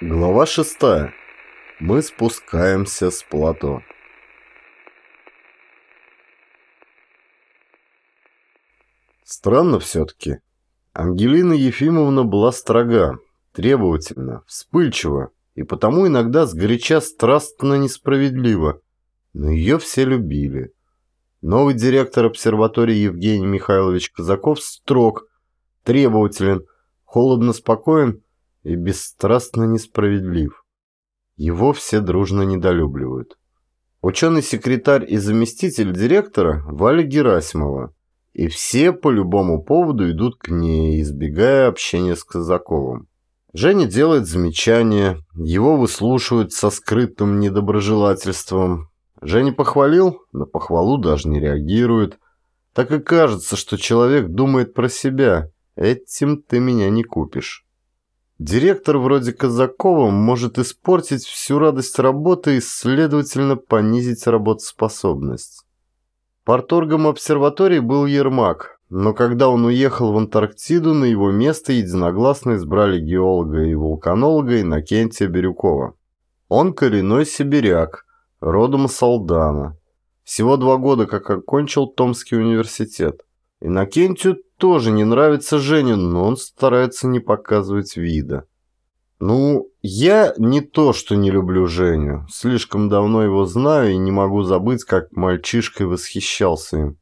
Глава шестая. Мы спускаемся с плато. Странно все-таки. Ангелина Ефимовна была строга, требовательна, вспыльчива и потому иногда сгоряча страстно несправедлива. Но ее все любили. Новый директор обсерватории Евгений Михайлович Казаков строг, требователен, холодно спокоен и бесстрастно несправедлив. Его все дружно недолюбливают. Ученый-секретарь и заместитель директора Валя Герасимова. И все по любому поводу идут к ней, избегая общения с Казаковым. Женя делает замечания, его выслушивают со скрытым недоброжелательством. Женя похвалил, на похвалу даже не реагирует. Так и кажется, что человек думает про себя. Этим ты меня не купишь. Директор вроде Казакова может испортить всю радость работы и, следовательно, понизить работоспособность. Порторгом обсерватории был Ермак, но когда он уехал в Антарктиду, на его место единогласно избрали геолога и вулканолога Иннокентия Бирюкова. Он коренной сибиряк, родом из Алдана. Всего два года как окончил Томский университет. Иннокентию тоже не нравится Женя, но он старается не показывать вида. Ну, я не то, что не люблю Женю. Слишком давно его знаю и не могу забыть, как мальчишкой восхищался им.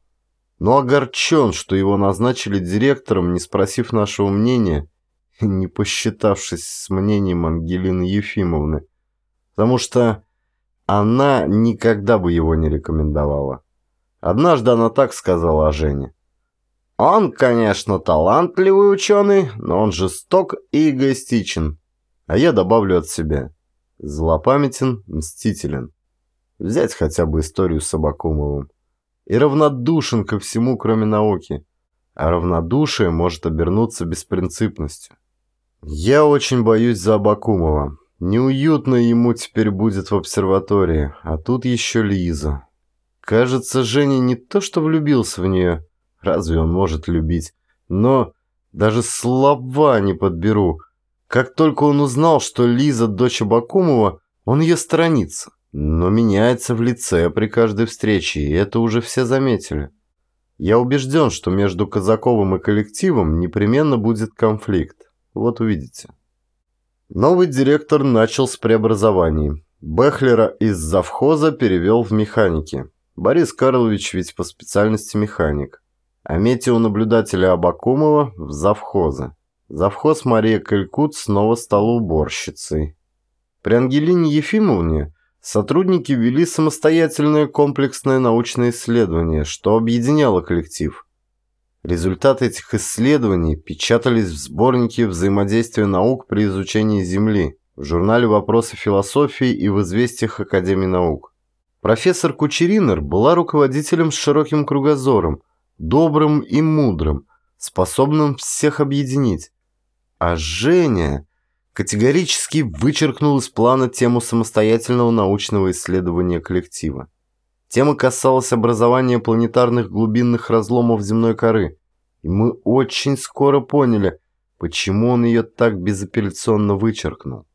Но огорчен, что его назначили директором, не спросив нашего мнения, не посчитавшись с мнением Ангелины Ефимовны. Потому что она никогда бы его не рекомендовала. Однажды она так сказала о Жене. Он, конечно, талантливый ученый, но он жесток и эгоистичен. А я добавлю от себя. Злопамятен, мстителен. Взять хотя бы историю с Абакумовым. И равнодушен ко всему, кроме науки. А равнодушие может обернуться беспринципностью. Я очень боюсь за Абакумова. Неуютно ему теперь будет в обсерватории, а тут еще Лиза. Кажется, Женя не то что влюбился в нее, Разве он может любить? Но даже слова не подберу. Как только он узнал, что Лиза дочь Абакумова, он ее сторонится. Но меняется в лице при каждой встрече, и это уже все заметили. Я убежден, что между Казаковым и коллективом непременно будет конфликт. Вот увидите. Новый директор начал с преобразований. Бехлера из завхоза перевел в механики. Борис Карлович ведь по специальности механик а метеонаблюдателя Абакумова в завхоза. Завхоз Мария Калькут снова стала уборщицей. При Ангелине Ефимовне сотрудники вели самостоятельное комплексное научное исследование, что объединяло коллектив. Результаты этих исследований печатались в сборнике «Взаимодействие наук при изучении Земли» в журнале «Вопросы философии» и в «Известиях Академии наук». Профессор Кучеринер была руководителем с широким кругозором, добрым и мудрым, способным всех объединить. А Женя категорически вычеркнул из плана тему самостоятельного научного исследования коллектива. Тема касалась образования планетарных глубинных разломов земной коры, и мы очень скоро поняли, почему он ее так безапелляционно вычеркнул.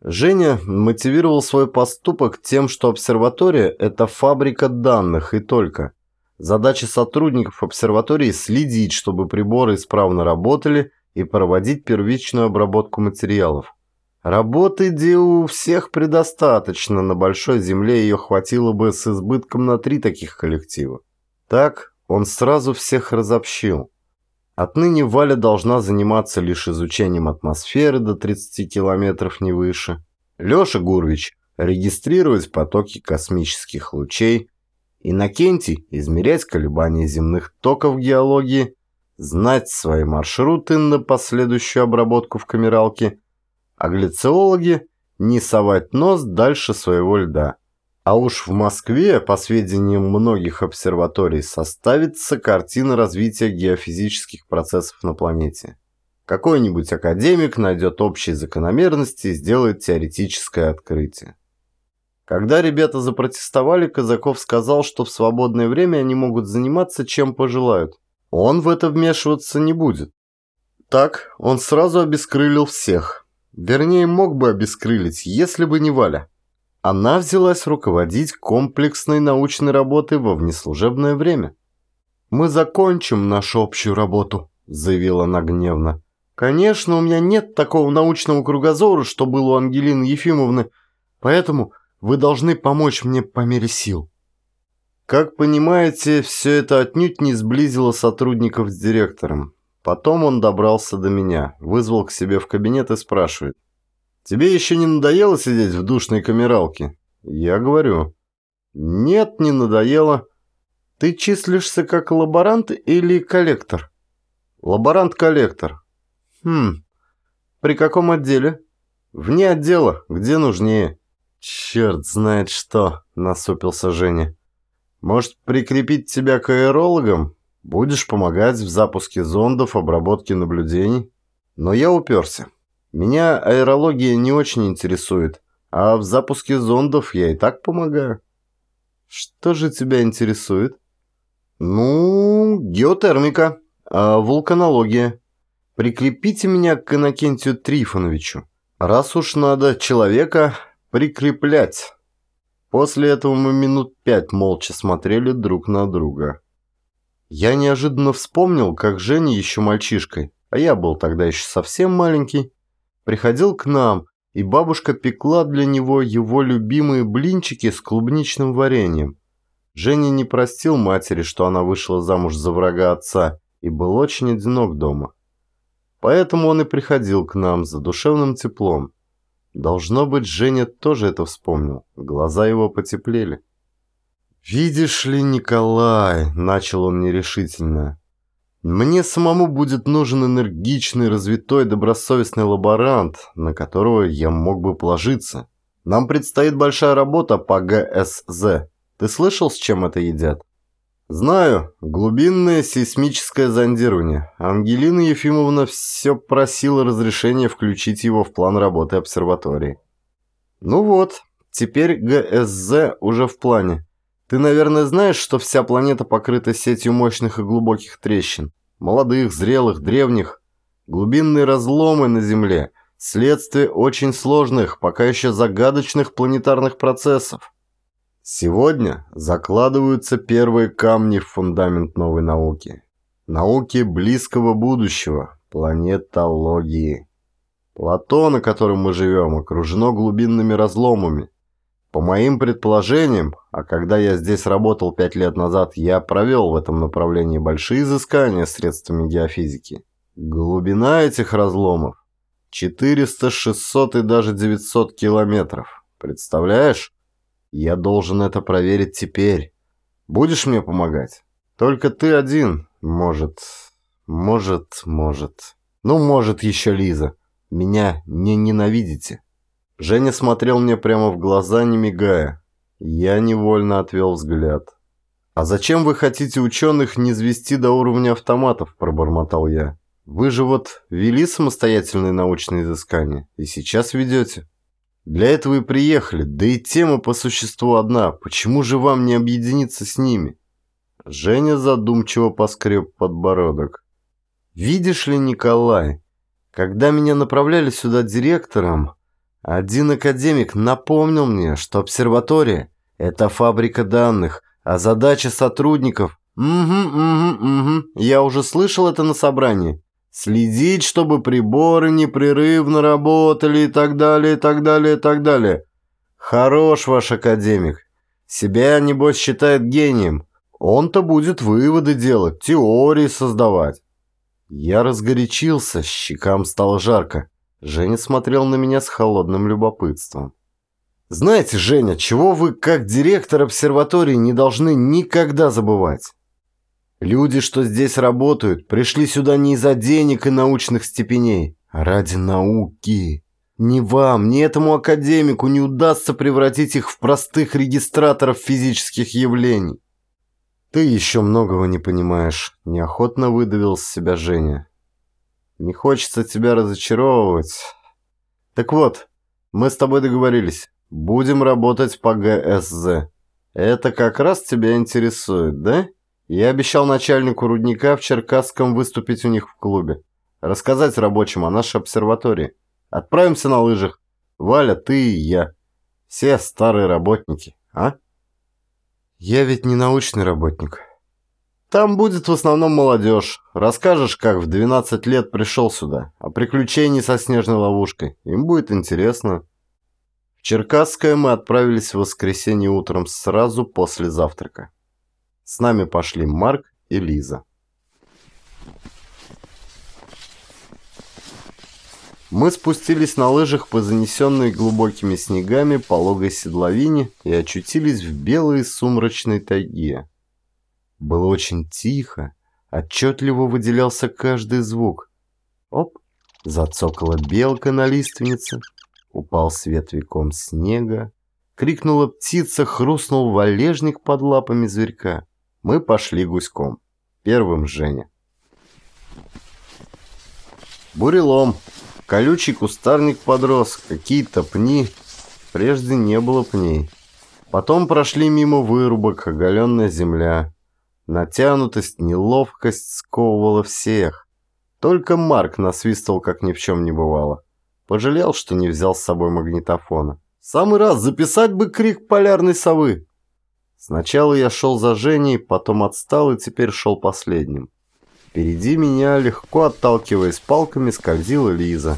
Женя мотивировал свой поступок тем, что обсерватория – это фабрика данных и только – Задача сотрудников обсерватории следить, чтобы приборы исправно работали и проводить первичную обработку материалов. Работы где у всех предостаточно, на большой земле ее хватило бы с избытком на три таких коллектива. Так он сразу всех разобщил. Отныне Валя должна заниматься лишь изучением атмосферы до 30 километров не выше. Леша Гурвич – регистрировать потоки космических лучей, Иннокентий – измерять колебания земных токов геологии, знать свои маршруты на последующую обработку в камералке, а глициологи – не совать нос дальше своего льда. А уж в Москве, по сведениям многих обсерваторий, составится картина развития геофизических процессов на планете. Какой-нибудь академик найдет общие закономерности и сделает теоретическое открытие. Когда ребята запротестовали, Казаков сказал, что в свободное время они могут заниматься чем пожелают. Он в это вмешиваться не будет. Так он сразу обескрылил всех. Вернее, мог бы обескрылить, если бы не Валя. Она взялась руководить комплексной научной работой во внеслужебное время. «Мы закончим нашу общую работу», – заявила она гневно. «Конечно, у меня нет такого научного кругозора, что было у Ангелины Ефимовны, поэтому вы должны помочь мне по мере сил». Как понимаете, все это отнюдь не сблизило сотрудников с директором. Потом он добрался до меня, вызвал к себе в кабинет и спрашивает. «Тебе еще не надоело сидеть в душной камералке?» Я говорю. «Нет, не надоело. Ты числишься как лаборант или коллектор?» «Лаборант-коллектор». «Хм, при каком отделе?» «Вне отдела, где нужнее». «Черт знает что», — насупился Женя. Может, прикрепить тебя к аэрологам? Будешь помогать в запуске зондов, обработке наблюдений? Но я уперся. Меня аэрология не очень интересует, а в запуске зондов я и так помогаю. Что же тебя интересует? Ну, геотермика, а вулканология. Прикрепите меня к Иннокентию Трифоновичу. Раз уж надо человека прикреплять. После этого мы минут пять молча смотрели друг на друга. Я неожиданно вспомнил, как Женя еще мальчишкой, а я был тогда еще совсем маленький, приходил к нам, и бабушка пекла для него его любимые блинчики с клубничным вареньем. Женя не простил матери, что она вышла замуж за врага отца и был очень одинок дома. Поэтому он и приходил к нам за душевным теплом. Должно быть, Женя тоже это вспомнил. Глаза его потеплели. «Видишь ли, Николай», — начал он нерешительно, — «мне самому будет нужен энергичный, развитой, добросовестный лаборант, на которого я мог бы положиться. Нам предстоит большая работа по ГСЗ. Ты слышал, с чем это едят?» «Знаю. Глубинное сейсмическое зондирование. Ангелина Ефимовна все просила разрешения включить его в план работы обсерватории». «Ну вот, теперь ГСЗ уже в плане. Ты, наверное, знаешь, что вся планета покрыта сетью мощных и глубоких трещин. Молодых, зрелых, древних. Глубинные разломы на Земле. Следствие очень сложных, пока еще загадочных планетарных процессов. Сегодня закладываются первые камни в фундамент новой науки. Науки близкого будущего, планетологии. Плато, на котором мы живем, окружено глубинными разломами. По моим предположениям, а когда я здесь работал пять лет назад, я провел в этом направлении большие изыскания средствами геофизики. Глубина этих разломов 400, 600 и даже 900 километров. Представляешь? Я должен это проверить теперь. Будешь мне помогать? Только ты один. Может, может, может. Ну, может, еще Лиза. Меня не ненавидите. Женя смотрел мне прямо в глаза, не мигая. Я невольно отвел взгляд. «А зачем вы хотите ученых не звести до уровня автоматов?» – пробормотал я. «Вы же вот вели самостоятельные научные изыскания и сейчас ведете». Для этого и приехали, да и тема по существу одна. Почему же вам не объединиться с ними? Женя задумчиво поскреб подбородок. Видишь ли, Николай, когда меня направляли сюда директором, один академик напомнил мне, что обсерватория – это фабрика данных, а задача сотрудников – угу, угу, угу, я уже слышал это на собрании Следить, чтобы приборы непрерывно работали и так далее, и так далее, и так далее. Хорош ваш академик. Себя, небось, считает гением. Он-то будет выводы делать, теории создавать. Я разгорячился, щекам стало жарко. Женя смотрел на меня с холодным любопытством. «Знаете, Женя, чего вы, как директор обсерватории, не должны никогда забывать? Люди, что здесь работают, пришли сюда не из-за денег и научных степеней, а ради науки. Ни вам, ни этому академику не удастся превратить их в простых регистраторов физических явлений. Ты еще многого не понимаешь, неохотно выдавил с себя Женя. Не хочется тебя разочаровывать. Так вот, мы с тобой договорились. Будем работать по ГСЗ. Это как раз тебя интересует, да? Я обещал начальнику рудника в Черкасском выступить у них в клубе. Рассказать рабочим о нашей обсерватории. Отправимся на лыжах. Валя, ты и я. Все старые работники, а? Я ведь не научный работник. Там будет в основном молодежь. Расскажешь, как в 12 лет пришел сюда, о приключении со снежной ловушкой. Им будет интересно. В Черкасское мы отправились в воскресенье утром сразу после завтрака. С нами пошли Марк и Лиза. Мы спустились на лыжах по занесенной глубокими снегами пологой седловине и очутились в белой сумрачной тайге. Было очень тихо, отчетливо выделялся каждый звук. Оп, зацокала белка на лиственнице, упал с ветвиком снега, крикнула птица, хрустнул валежник под лапами зверька. Мы пошли гуськом. Первым Женя. Бурелом. Колючий кустарник подрос, какие-то пни. Прежде не было пней. Потом прошли мимо вырубок, оголенная земля. Натянутость, неловкость сковывала всех. Только Марк насвистывал, как ни в чем не бывало. Пожалел, что не взял с собой магнитофона. Самый раз записать бы крик полярной совы. Сначала я шел за Женей, потом отстал и теперь шел последним. Впереди меня, легко отталкиваясь палками, скользила Лиза.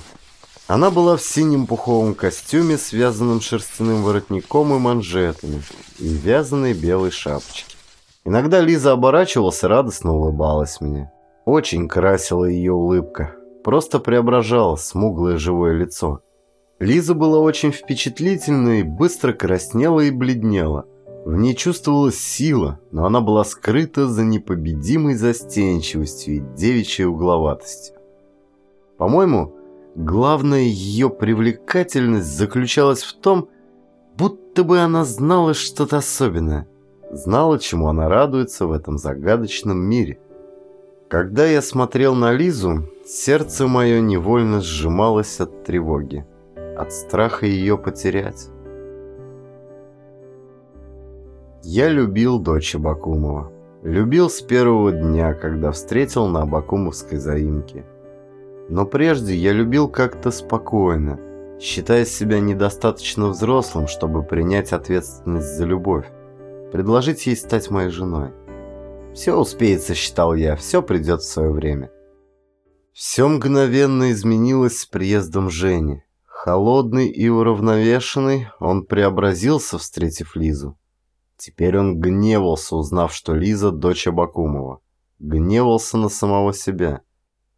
Она была в синем пуховом костюме, связанном шерстяным воротником и манжетами, и вязаной белой шапочке. Иногда Лиза оборачивалась и радостно улыбалась мне. Очень красила ее улыбка, просто преображала смуглое живое лицо. Лиза была очень впечатлительной, быстро краснела и бледнела. В ней чувствовалась сила, но она была скрыта за непобедимой застенчивостью и девичьей угловатостью. По-моему, главная ее привлекательность заключалась в том, будто бы она знала что-то особенное, знала, чему она радуется в этом загадочном мире. Когда я смотрел на Лизу, сердце мое невольно сжималось от тревоги, от страха ее потерять. Я любил дочь Абакумова. Любил с первого дня, когда встретил на Абакумовской заимке. Но прежде я любил как-то спокойно, считая себя недостаточно взрослым, чтобы принять ответственность за любовь, предложить ей стать моей женой. Все успеется, считал я, все придет в свое время. Все мгновенно изменилось с приездом Жени. Холодный и уравновешенный, он преобразился, встретив Лизу. Теперь он гневался, узнав, что Лиза – дочь Абакумова. Гневался на самого себя.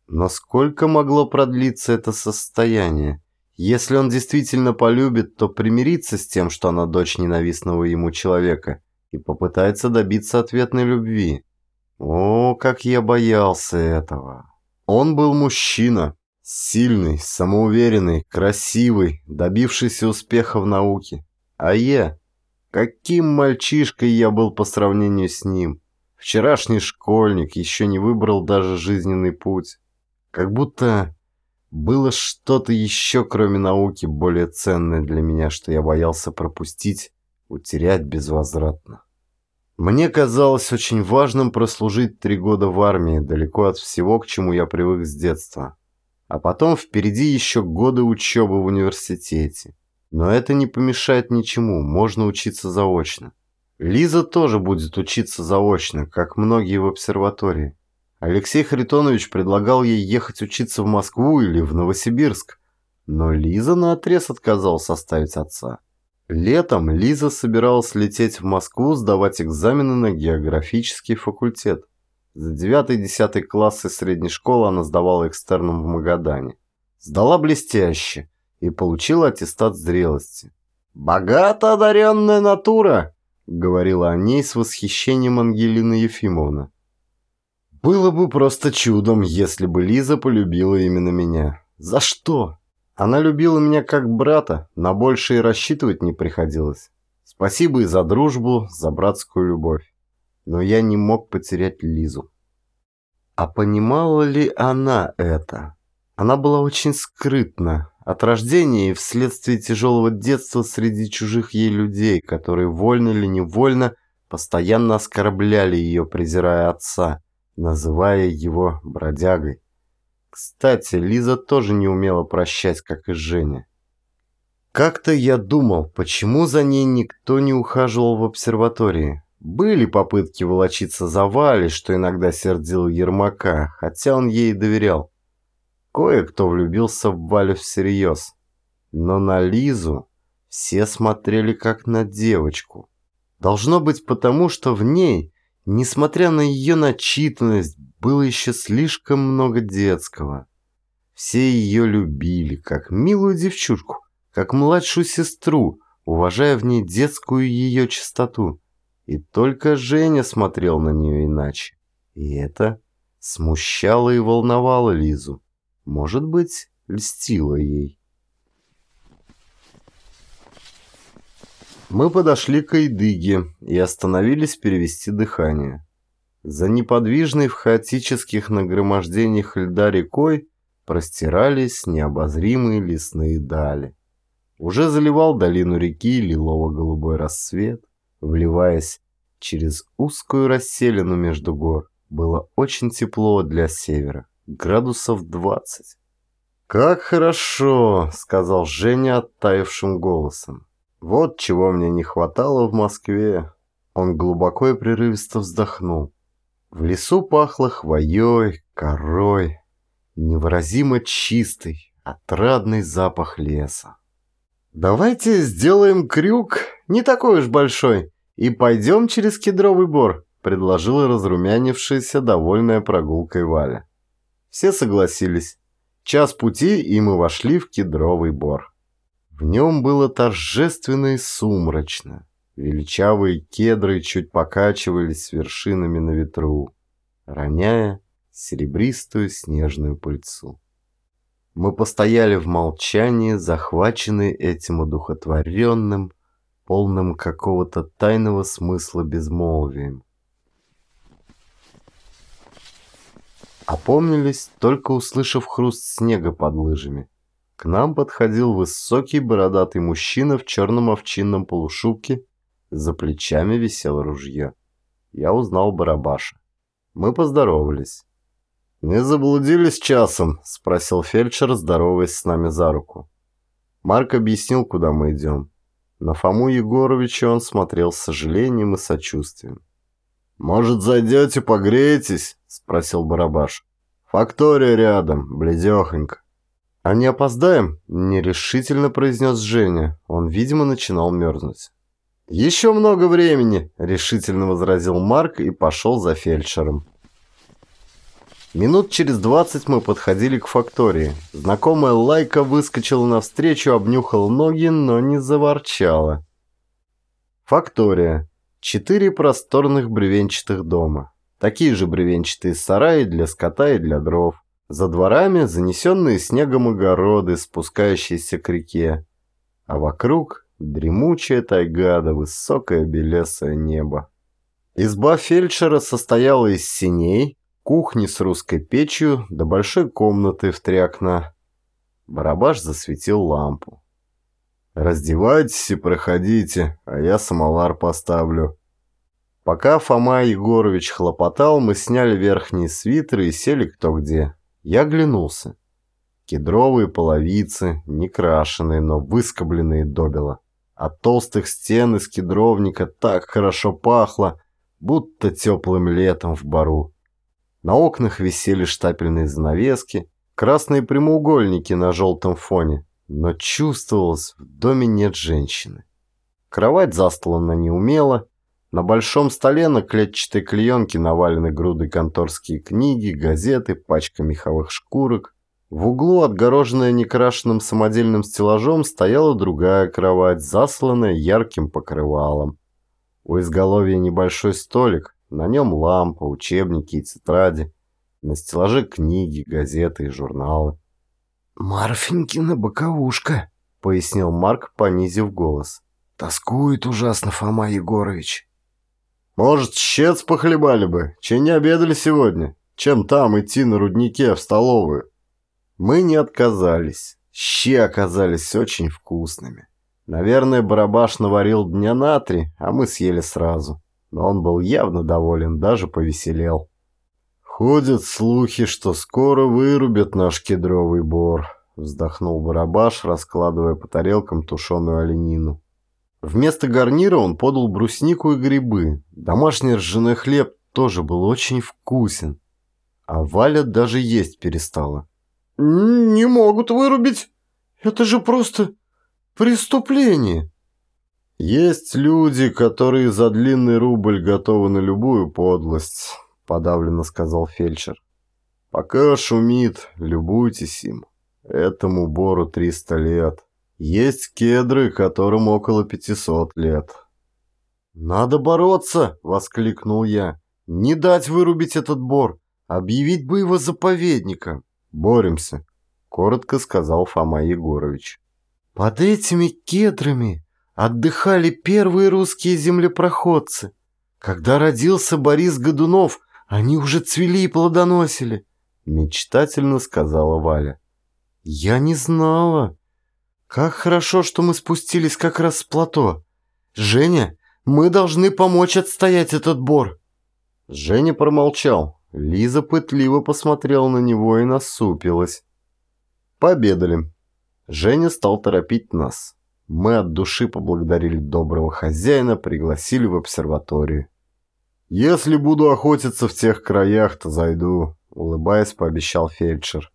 Но сколько могло продлиться это состояние? Если он действительно полюбит, то примирится с тем, что она дочь ненавистного ему человека, и попытается добиться ответной любви. О, как я боялся этого. Он был мужчина. Сильный, самоуверенный, красивый, добившийся успеха в науке. А я Каким мальчишкой я был по сравнению с ним. Вчерашний школьник еще не выбрал даже жизненный путь. Как будто было что-то еще, кроме науки, более ценное для меня, что я боялся пропустить, утерять безвозвратно. Мне казалось очень важным прослужить три года в армии, далеко от всего, к чему я привык с детства. А потом впереди еще годы учебы в университете. Но это не помешает ничему, можно учиться заочно. Лиза тоже будет учиться заочно, как многие в обсерватории. Алексей Харитонович предлагал ей ехать учиться в Москву или в Новосибирск. Но Лиза наотрез отказалась оставить отца. Летом Лиза собиралась лететь в Москву сдавать экзамены на географический факультет. За 9-10 классы средней школы она сдавала экстерном в Магадане. Сдала блестяще и получила аттестат зрелости. «Богато одаренная натура!» — говорила о ней с восхищением Ангелина Ефимовна. «Было бы просто чудом, если бы Лиза полюбила именно меня. За что? Она любила меня как брата, на большее рассчитывать не приходилось. Спасибо и за дружбу, за братскую любовь. Но я не мог потерять Лизу. А понимала ли она это? Она была очень скрытна, от рождения и вследствие тяжелого детства среди чужих ей людей, которые вольно или невольно постоянно оскорбляли ее, презирая отца, называя его бродягой. Кстати, Лиза тоже не умела прощать, как и Женя. Как-то я думал, почему за ней никто не ухаживал в обсерватории. Были попытки волочиться за Валей, что иногда сердил Ермака, хотя он ей доверял. Кое-кто влюбился в Валю всерьез. Но на Лизу все смотрели как на девочку. Должно быть потому, что в ней, несмотря на ее начитанность, было еще слишком много детского. Все ее любили, как милую девчушку, как младшую сестру, уважая в ней детскую ее чистоту. И только Женя смотрел на нее иначе. И это смущало и волновало Лизу. Может быть, льстило ей. Мы подошли к Айдыге и остановились перевести дыхание. За неподвижной в хаотических нагромождениях льда рекой простирались необозримые лесные дали. Уже заливал долину реки лилово-голубой рассвет, вливаясь через узкую расселину между гор. Было очень тепло для севера, градусов двадцать. «Как хорошо!» — сказал Женя оттаившим голосом. «Вот чего мне не хватало в Москве!» Он глубоко и прерывисто вздохнул. В лесу пахло хвоей, корой, невыразимо чистый, отрадный запах леса. «Давайте сделаем крюк, не такой уж большой, и пойдем через кедровый бор», предложила разрумянившаяся, довольная прогулкой Валя. Все согласились. Час пути, и мы вошли в кедровый бор. В нем было торжественно и сумрачно. Величавые кедры чуть покачивались вершинами на ветру, роняя серебристую снежную пыльцу. Мы постояли в молчании, захваченные этим удухотворенным, полным какого-то тайного смысла безмолвием. Опомнились, только услышав хруст снега под лыжами. К нам подходил высокий бородатый мужчина в черном овчинном полушубке за плечами висело ружье. Я узнал Барабаша. Мы поздоровались. «Не заблудились часом?» – спросил фельдшер, здороваясь с нами за руку. Марк объяснил, куда мы идем. На Фому Егоровича он смотрел с сожалением и сочувствием. «Может, зайдете, погреетесь?» – спросил Барабаш. «Фактория рядом, бледехонько». «А не опоздаем?» – нерешительно произнес Женя. Он, видимо, начинал мерзнуть. «Еще много времени», — решительно возразил Марк и пошел за фельдшером. Минут через двадцать мы подходили к фактории. Знакомая Лайка выскочила навстречу, обнюхала ноги, но не заворчала. Фактория. Четыре просторных бревенчатых дома. Такие же бревенчатые сараи для скота и для дров. За дворами занесенные снегом огороды, спускающиеся к реке. А вокруг Дремучая тайга да высокое белесое небо. Изба фельдшера состояла из синей, кухни с русской печью до большой комнаты в три окна. Барабаш засветил лампу. «Раздевайтесь и проходите, а я самовар поставлю». Пока Фома Егорович хлопотал, мы сняли верхние свитеры и сели кто где. Я оглянулся. Кедровые половицы, не крашеные, но выскобленные добело. От толстых стен из кедровника так хорошо пахло, будто теплым летом в бару. На окнах висели штапельные занавески, красные прямоугольники на желтом фоне, но чувствовалось, в доме нет женщины. Кровать застлана неумело, на большом столе на клетчатой клеенке навалены груды конторские книги, газеты, пачка меховых шкурок, в углу, отгороженная некрашенным самодельным стеллажом, стояла другая кровать, засланная ярким покрывалом. У изголовья небольшой столик, на нем лампа, учебники и тетради. На стеллаже книги, газеты и журналы. «Марфенькина боковушка», — пояснил Марк, понизив голос. «Тоскует ужасно Фома Егорович». «Может, щец похлебали бы? Че не обедали сегодня? Чем там идти на руднике в столовую?» Мы не отказались. Щи оказались очень вкусными. Наверное, Барабаш наварил дня на три, а мы съели сразу. Но он был явно доволен, даже повеселел. Ходят слухи, что скоро вырубят наш кедровый бор, вздохнул Барабаш, раскладывая по тарелкам тушеную оленину. Вместо гарнира он подал бруснику и грибы. Домашний ржаной хлеб тоже был очень вкусен. А Валя даже есть перестала. «Не могут вырубить. Это же просто преступление». «Есть люди, которые за длинный рубль готовы на любую подлость», — подавленно сказал фельдшер. «Пока шумит, любуйтесь им. Этому бору триста лет. Есть кедры, которым около пятисот лет». «Надо бороться!» — воскликнул я. «Не дать вырубить этот бор, объявить бы его заповедником». «Боремся», — коротко сказал Фома Егорович. «Под этими кедрами отдыхали первые русские землепроходцы. Когда родился Борис Годунов, они уже цвели и плодоносили», — мечтательно сказала Валя. «Я не знала. Как хорошо, что мы спустились как раз с плато. Женя, мы должны помочь отстоять этот бор». Женя промолчал. Лиза пытливо посмотрела на него и насупилась. Победали. Женя стал торопить нас. Мы от души поблагодарили доброго хозяина, пригласили в обсерваторию. «Если буду охотиться в тех краях, то зайду», — улыбаясь, пообещал фельдшер.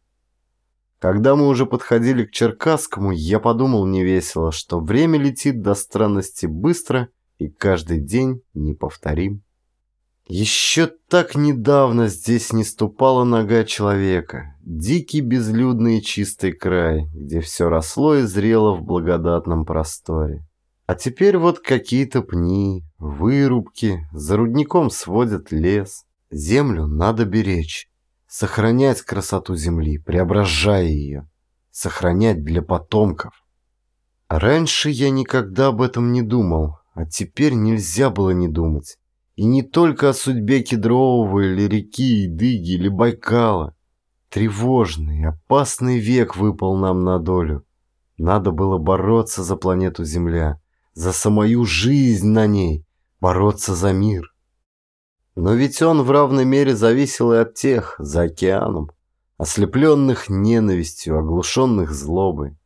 Когда мы уже подходили к Черкасскому, я подумал невесело, что время летит до странности быстро и каждый день неповторим. Еще так недавно здесь не ступала нога человека. Дикий, безлюдный и чистый край, где все росло и зрело в благодатном просторе. А теперь вот какие-то пни, вырубки, за рудником сводят лес. Землю надо беречь, сохранять красоту земли, преображая ее, сохранять для потомков. Раньше я никогда об этом не думал, а теперь нельзя было не думать. И не только о судьбе Кедрового или реки Идыги или Байкала. Тревожный, опасный век выпал нам на долю. Надо было бороться за планету Земля, за самую жизнь на ней, бороться за мир. Но ведь он в равной мере зависел и от тех, за океаном, ослепленных ненавистью, оглушенных злобой.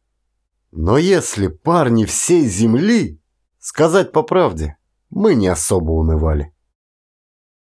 Но если парни всей Земли, сказать по правде, мы не особо унывали.